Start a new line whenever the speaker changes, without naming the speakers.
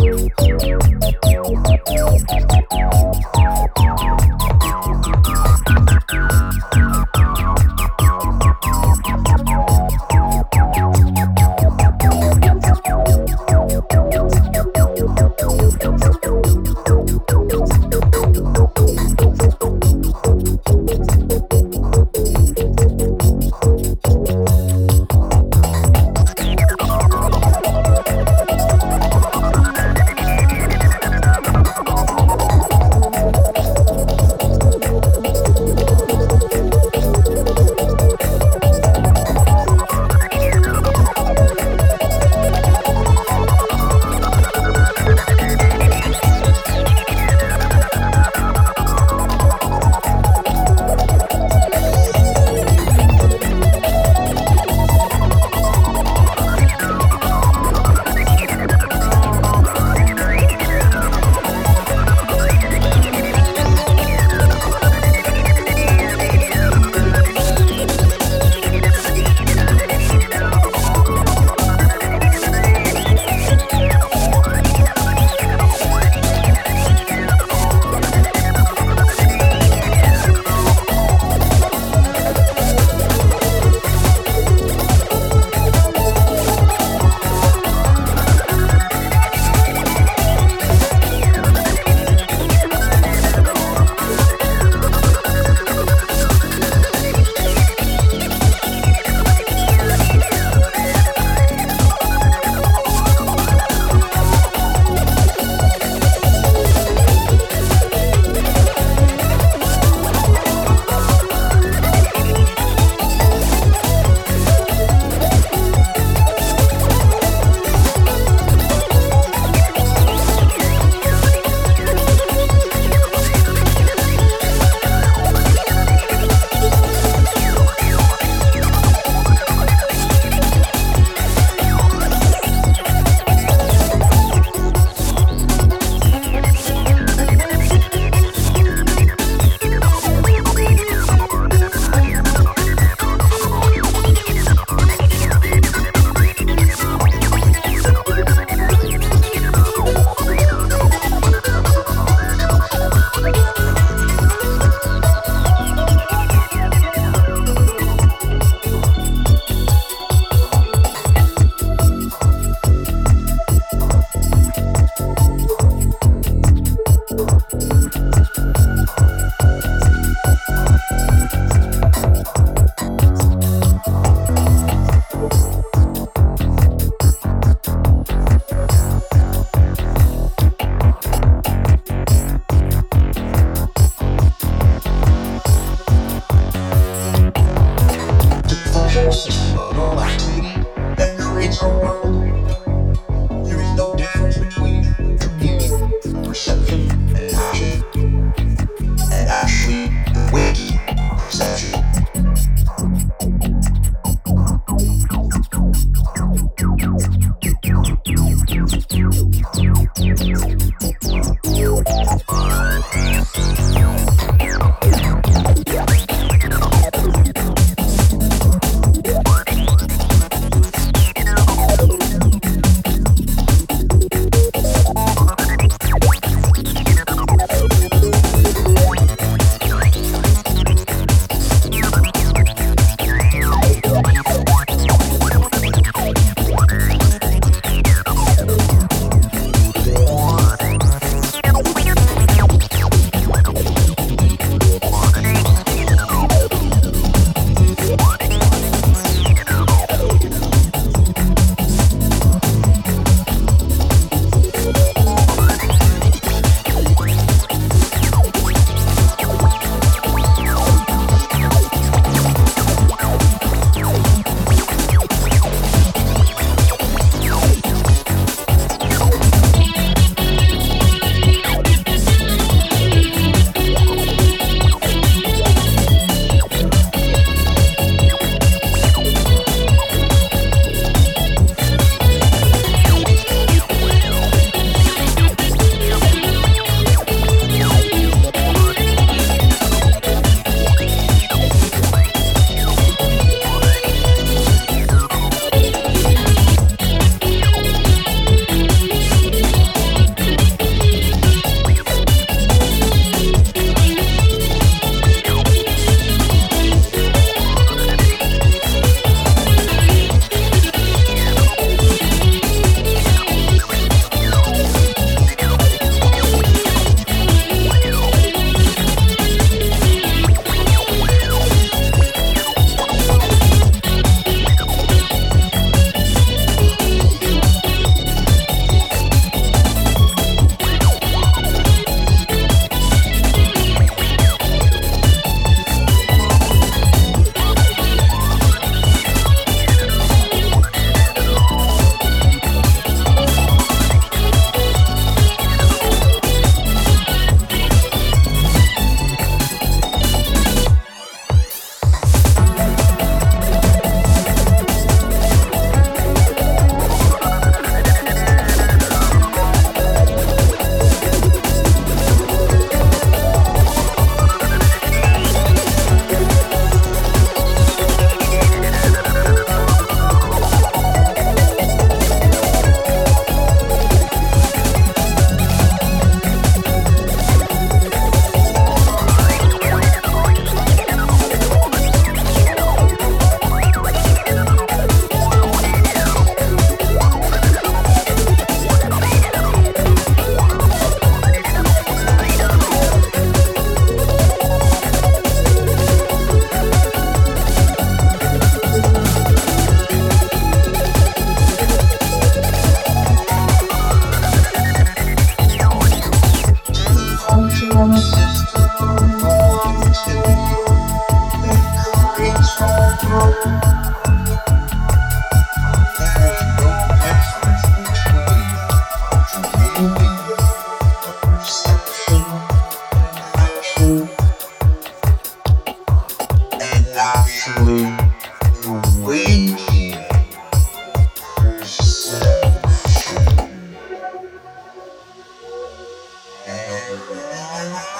Thank The you. a world Bye.